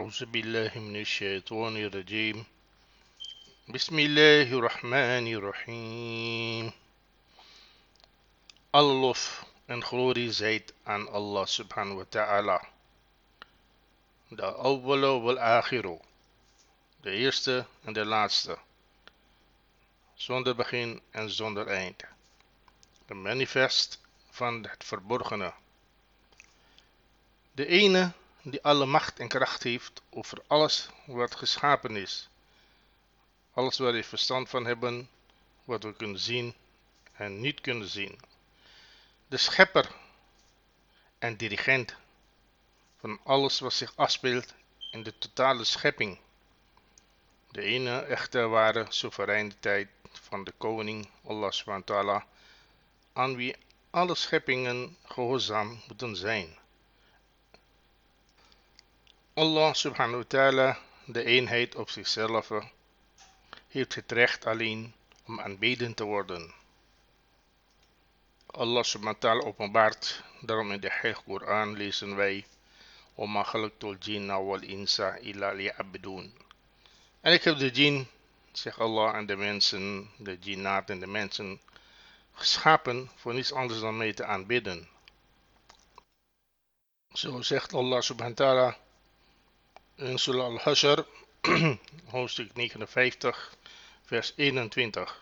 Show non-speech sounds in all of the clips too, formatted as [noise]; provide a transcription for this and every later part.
أعوذ بالله من الشيطان الرجيم بسم الله الرحمن الرحيم Alle lof en glorie zijt aan Allah subhanahu wa ta'ala. De awwala wal akhiru. De eerste en de laatste. Zonder begin en zonder eind. De manifest van het verborgene. De ene die alle macht en kracht heeft over alles wat geschapen is. Alles waar we verstand van hebben, wat we kunnen zien en niet kunnen zien. De schepper en dirigent van alles wat zich afspeelt in de totale schepping. De ene echte ware soevereiniteit van de koning Allah subhanahu aan wie alle scheppingen gehoorzaam moeten zijn. Allah subhanahu wa ta'ala, de eenheid op zichzelf, heeft het recht alleen om aanbeden te worden. Allah subhanahu wa ta'ala openbaart, daarom in de Heilige Koran lezen wij, Oma khalaqtul jinna wal insa illa liya'budun. En ik heb de jin, zegt Allah, en de mensen, de jinnaat en de mensen, geschapen voor niets anders dan mee te aanbidden. Zo zegt Allah subhanahu wa ta'ala, in Surah Al-Hashr, [clears throat] hoofdstuk 59, vers 21.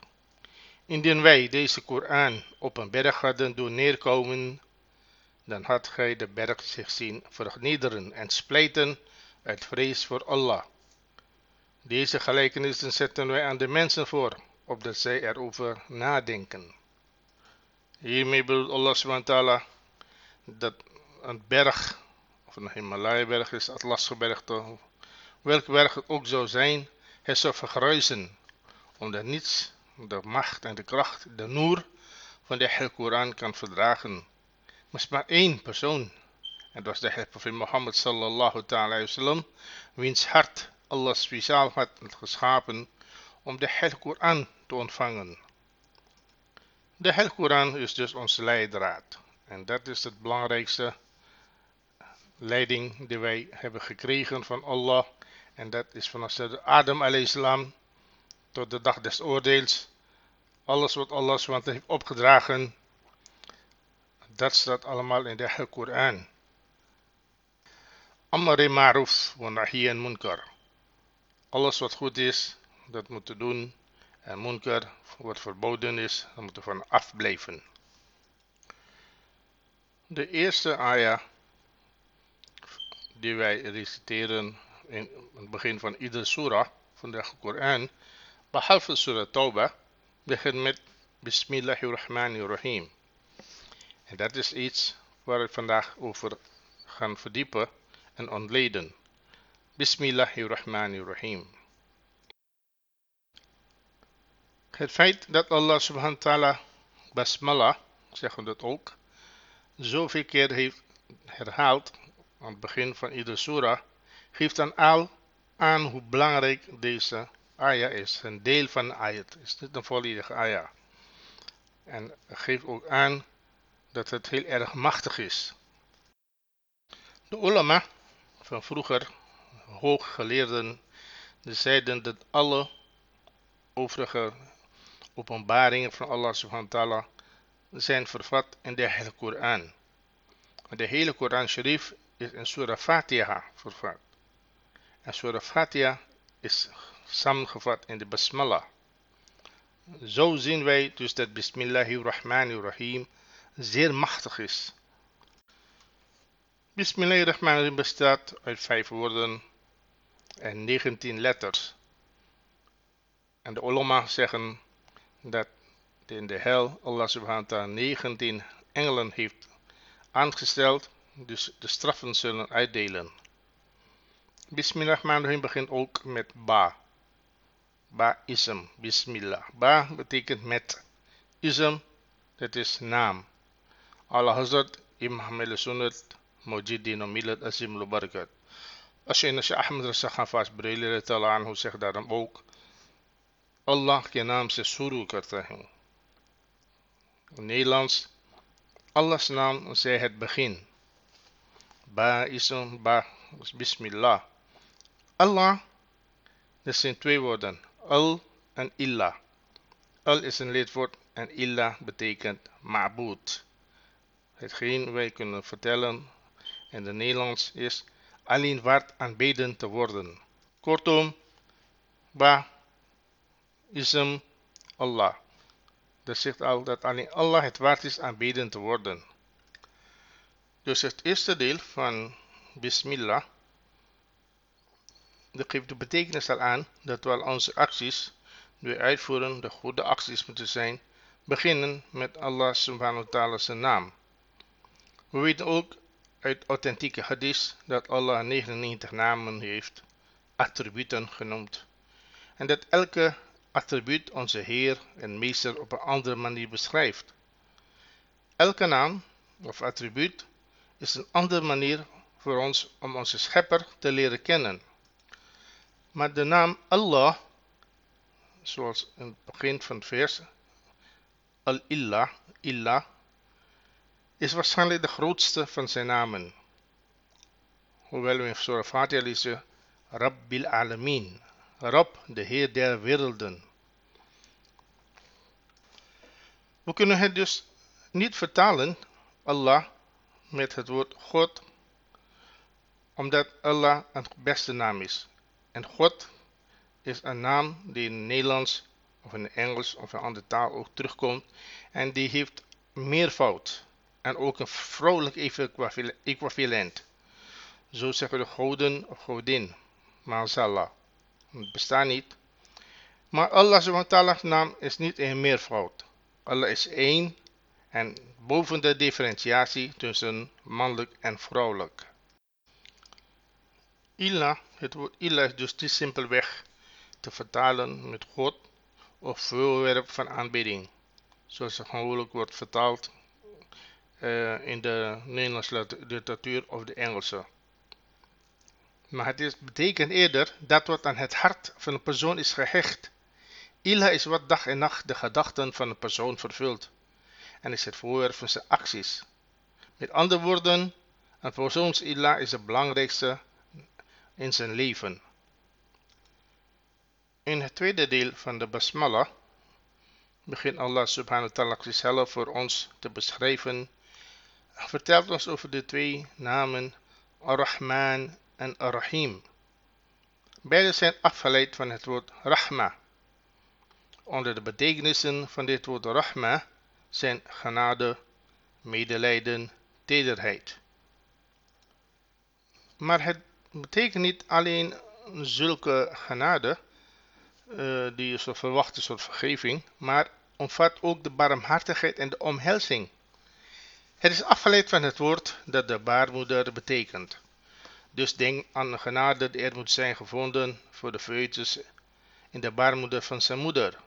Indien wij deze Koran op een berg hadden doen neerkomen, dan had gij de berg zich zien vernederen en splijten uit vrees voor Allah. Deze gelijkenissen zetten wij aan de mensen voor, opdat zij erover nadenken. Hiermee bedoelt Allah SWT dat een berg of een Himalaya-berg is, Atlasgebergte, welk berg het ook zou zijn, het zou vergruizen, omdat niets de macht en de kracht, de noer van de Heilige Koran kan verdragen. Maar maar één persoon, en dat was de Profeet Mohammed sallallahu ta'ala wasallam, wiens hart Allah speciaal had geschapen om de Heilige Koran te ontvangen. De Heilige Koran is dus onze leidraad. En dat is het belangrijkste leiding die wij hebben gekregen van Allah. En dat is vanaf de Adam salam tot de dag des oordeels. Alles wat Allah SWT heeft opgedragen, dat staat allemaal in de Koran. Amari maruf wa nahiyan munkar. Alles wat goed is, dat moeten doen. En munkar, wat verboden is, dat moeten van afblijven. De eerste ayah die wij reciteren in het begin van iedere surah van de Koran, behalve surah Tawbah, begint met Bismillahirrahmanirrahim. En dat is iets waar we vandaag over gaan verdiepen en ontleden. Bismillahirrahmanirrahim. Het feit dat Allah subhanahu wa ta'ala basmala, zeggen we dat ook, zoveel keer heeft herhaald aan het begin van iedere surah, geeft dan al aan hoe belangrijk deze ayah is. Een deel van de ayat is niet een volledige ayah. En geeft ook aan dat het heel erg machtig is. De ulama van vroeger, hooggeleerden, zeiden dat alle overige openbaringen van Allah subhanahu wa ta'ala zijn vervat in de hele Koran. De hele Koran Sharif is in Surah Fatiha vervat. En Surah Fatiha is samengevat in de Basmala. Zo zien wij dus dat Bismillahirrahmanirrahim zeer machtig is. Bismillahirrahmanirrahim bestaat uit vijf woorden en 19 letters. En de ulama zeggen dat in de hel Allah subhanahu wa ta'ala 19 engelen heeft aangesteld dus de straffen zullen uitdelen. Bismillahirrahmanirrahim begint ook met ba. Ba-ism, bismillah. Ba betekent met. Ism, dat is naam. Allah Hazrat, Imam al-Sunnat, Mujidin, Milat, Azim, Lubarakat. naar Sheikh Ahmed Rasakhafa's hoe ze zegt dan ook: Allah ke naam is suru In Nederlands, Allahs naam zij het begin. Ba ism ba bismillah. Allah, dat zijn twee woorden. Al en illa. Al is een lidwoord en illa betekent ma'bud. Hetgeen wij kunnen vertellen in het Nederlands is alleen waard aanbeden te worden. Kortom, ba ism Allah. Dat zegt al dat alleen Allah het waard is aanbeden te worden. Dus het eerste deel van Bismillah dat geeft de betekenis al aan dat wel onze acties, die we uitvoeren, de goede acties moeten zijn, beginnen met Allah subhanahu wa ta'ala zijn naam. We weten ook uit authentieke hadith dat Allah 99 namen heeft, attributen genoemd. En dat elke attribuut onze Heer en Meester op een andere manier beschrijft. Elke naam of attribuut is een andere manier voor ons om onze schepper te leren kennen. Maar de naam Allah, zoals in het begin van het vers, Al-Illah, Illah, is waarschijnlijk de grootste van zijn namen. Hoewel we in Surah Fatiha lezen, Rabbil Alamin, Rab, de Heer der werelden. We kunnen het dus niet vertalen, Allah, met het woord God, omdat Allah een beste naam is. En God is een naam die in het Nederlands of in het Engels of in een andere taal ook terugkomt. En die heeft meervoud. En ook een vrouwelijk equivalent. Zo zeggen de goden of godin. Mazallah. Het bestaat niet. Maar Allah subhanahu naam is niet in meervoud. Allah is één en boven de differentiatie tussen mannelijk en vrouwelijk. Ilah, het woord ilah is dus niet simpelweg te vertalen met God of voorwerp van aanbidding, zoals het gewoonlijk wordt vertaald uh, in de Nederlandse literatuur of de Engelse. Maar het is, betekent eerder dat wat aan het hart van een persoon is gehecht. Ilah is wat dag en nacht de gedachten van een persoon vervult en is het voorwerp van zijn acties. Met andere woorden, een persoons ilah is het belangrijkste in zijn leven. In het tweede deel van de Basmala begint Allah subhanahu wa ta'ala zichzelf voor ons te beschrijven. Hij vertelt ons over de twee namen Ar-Rahman en Ar-Rahim. Beide zijn afgeleid van het woord Rahma. Onder de betekenissen van dit woord Rahma zijn genade, medelijden, tederheid. Maar het betekent niet alleen zulke genade, uh, die zo verwacht is soort vergeving, maar omvat ook de barmhartigheid en de omhelzing. Het is afgeleid van het woord dat de baarmoeder betekent. Dus denk aan de genade die er moet zijn gevonden voor de foetus in de baarmoeder van zijn moeder.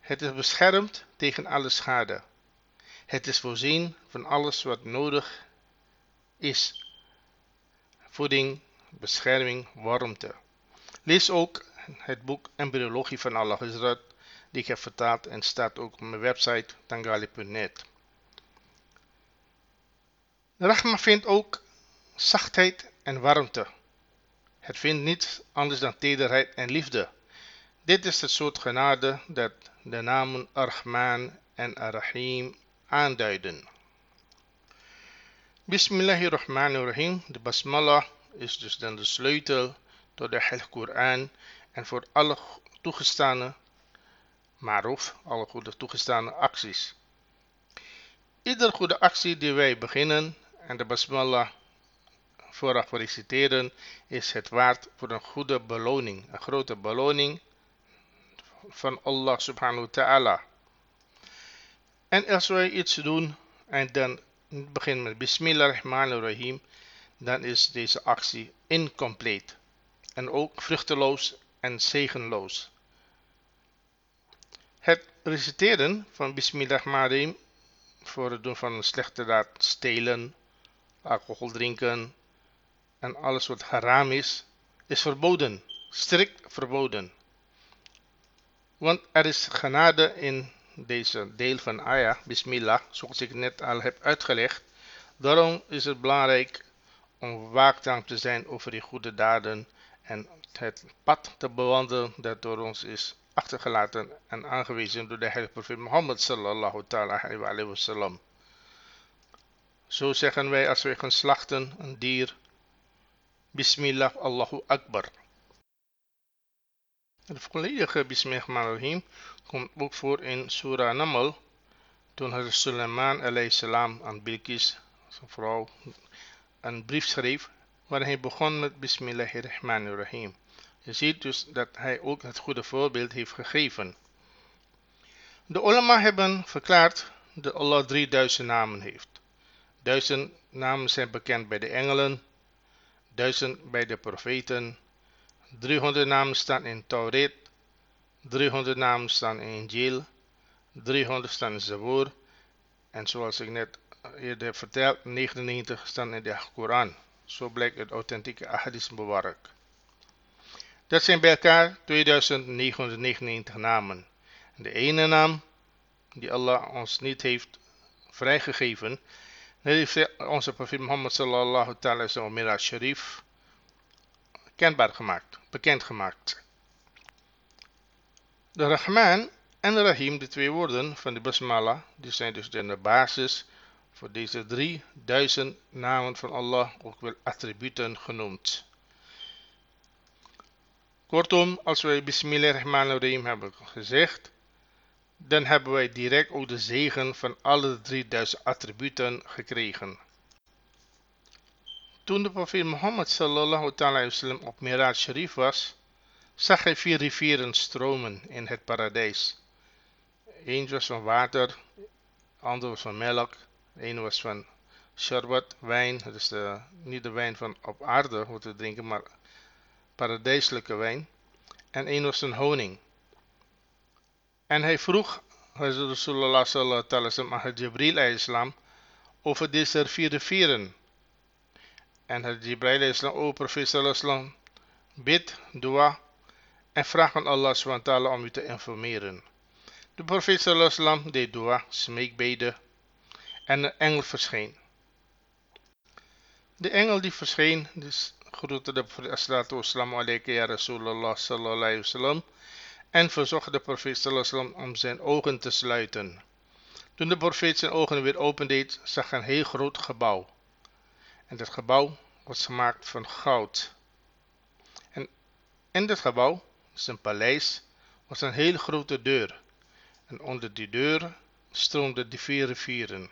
Het is beschermd tegen alle schade. Het is voorzien van alles wat nodig is. Voeding, bescherming, warmte. Lees ook het boek Embryologie van Allah Hazrat, die ik heb vertaald en staat ook op mijn website tangali.net. Rahma vindt ook zachtheid en warmte. Het vindt niets anders dan tederheid en liefde. Dit is het soort genade dat de namen Ar-Rahman en Ar-Rahim aanduiden. Bismillahirrahmanirrahim, de basmala is dus dan de sleutel tot de Heilige Koran en voor alle toegestane maruf, alle goede toegestane acties. Iedere goede actie die wij beginnen en de basmallah vooraf reciteren is het waard voor een goede beloning, een grote beloning van Allah subhanahu wa ta'ala. En als wij iets doen en dan beginnen met Bismillahirrahmanirrahim, dan is deze actie incompleet en ook vruchteloos en zegenloos. Het reciteren van Bismillahirrahmanirrahim voor het doen van een slechte daad, stelen, alcohol drinken en alles wat haram is, is verboden, strikt verboden. Want er is genade in deze deel van ayah, bismillah, zoals ik net al heb uitgelegd. Daarom is het belangrijk om waakzaam te zijn over die goede daden en het pad te bewandelen dat door ons is achtergelaten en aangewezen door de heilige profeet Mohammed sallallahu alayhi wa sallam. Zo zeggen wij als wij gaan slachten een dier, Bismillah Allahu Akbar. Het volledige Bismillahirrahmanirrahim komt ook voor in Surah Namal, toen Hazrat Sulaiman salam aan Bilqis, zijn vrouw, een brief schreef waar hij begon met Bismillahirrahmanirrahim. Je ziet dus dat hij ook het goede voorbeeld heeft gegeven. De ulama hebben verklaard dat Allah 3000 namen heeft. Duizend namen zijn bekend bij de engelen, duizend bij de profeten, 300 namen staan in Tauret, 300 namen staan in Injil, 300 staan in Zabur en zoals ik net eerder heb verteld, 99 staan in de Koran. Zo blijkt het authentieke Ahadith Mubarak. Dat zijn bij elkaar 2999 namen. De ene naam die Allah ons niet heeft vrijgegeven, dat heeft onze profeet Muhammad sallallahu ta'ala sallam Sharif bekend gemaakt. De Rahman en de Rahim, de twee woorden van de Basmala, die zijn dus de basis voor deze 3000 namen van Allah, ook wel attributen genoemd. Kortom, als wij Bismillahirrahmanirrahim hebben gezegd, dan hebben wij direct ook de zegen van alle 3000 attributen gekregen. Toen de profeet Mohammed sallallahu wasallam op Miraj Sharif was, zag hij vier rivieren stromen in het paradijs. Eén was van water, ander was van melk, een was van sharbat, wijn, is de, niet de wijn van op aarde we drinken, maar paradijselijke wijn. En een was van honing. En hij vroeg Rasulullah sallallahu alaihi wasallam aan Jibril islam over deze vier rivieren. En het Jibril islam, o profeet sallallahu bid, dua en vraag aan Allah SWT om u te informeren. De profeet sallallahu deed dua, smeekbeden en een engel verscheen. De engel die verscheen, dus groette de profeet assalamu alaikum ya Rasulullah sallallahu wasallam en verzocht de profeet sallallahu om zijn ogen te sluiten. Toen de profeet zijn ogen weer opendeed, zag hij een heel groot gebouw. En dat gebouw was gemaakt van goud. En in dit gebouw, is een paleis, was een heel grote deur. En onder die deur stroomden de vier rivieren.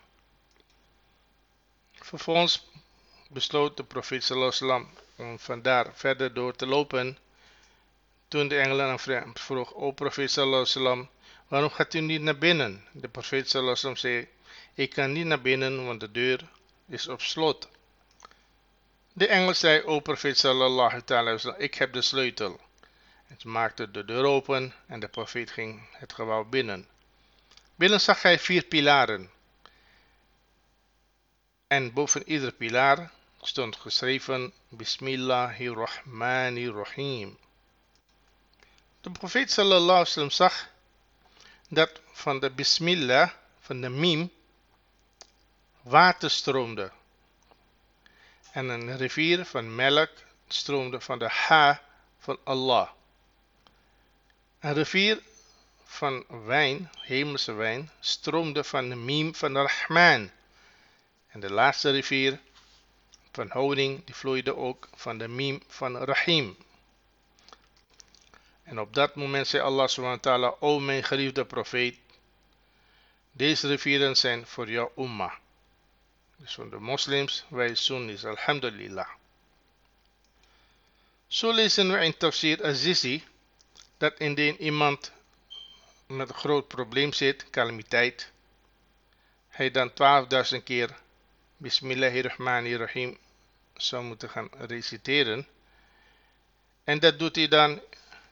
Vervolgens besloot de profeet sallallahu om vandaar verder door te lopen. Toen de engel aan vroeg, o profeet sallallahu waarom gaat u niet naar binnen? De profeet sallallahu zei, ik kan niet naar binnen, want de deur is op slot. De engel zei, o profeet sallallahu alaihi ik heb de sleutel. Het maakte de deur open en de profeet ging het gebouw binnen. Binnen zag hij vier pilaren. En boven ieder pilaar stond geschreven Bismillahirrahmanirrahim. De profeet sallallahu alaihi wasallam zag dat van de Bismillah, van de mim, water stroomde. En een rivier van melk stroomde van de ha van Allah. Een rivier van wijn, hemelse wijn, stroomde van de miem van Rahman. En de laatste rivier van honing, die vloeide ook van de miem van Rahim. En op dat moment zei Allah subhanahu O mijn geliefde profeet, deze rivieren zijn voor jouw umma. Dus van de moslims, wij sunnis, alhamdulillah. Zo lezen we in tafsir Azizi, dat indien iemand met een groot probleem zit, calamiteit, hij dan 12.000 keer Bismillahirrahmanirrahim zou moeten gaan reciteren. En dat doet hij dan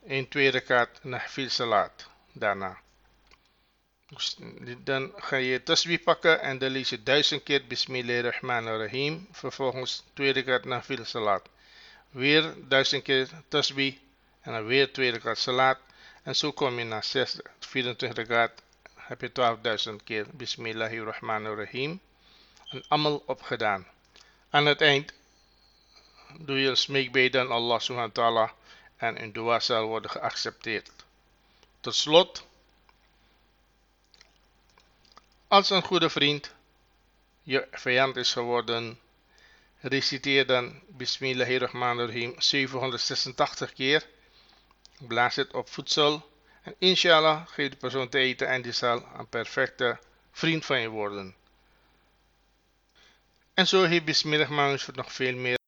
in tweede kaart Nahfil Salat daarna. Dan ga je tasbih pakken en dan lees je duizend keer Bismillahirrahmanirrahim. Vervolgens tweede kaart Nahfil Salat. Weer duizend keer tasbih en dan weer tweede kaart Salat. En zo kom je naar 6, 24 kaart heb je 12.000 keer Bismillahirrahmanirrahim. Een amal opgedaan. Aan het eind doe je smeekbeden aan Allah subhanahu wa ta'ala en een dua zal worden geaccepteerd. Tot slot, als een goede vriend je vijand is geworden, reciteer dan Bismillahirrahmanirrahim 786 keer, blaas het op voedsel en inshallah geef de persoon te eten en die zal een perfecte vriend van je worden. En zo heeft Bismillahirrahmanirrahim nog veel meer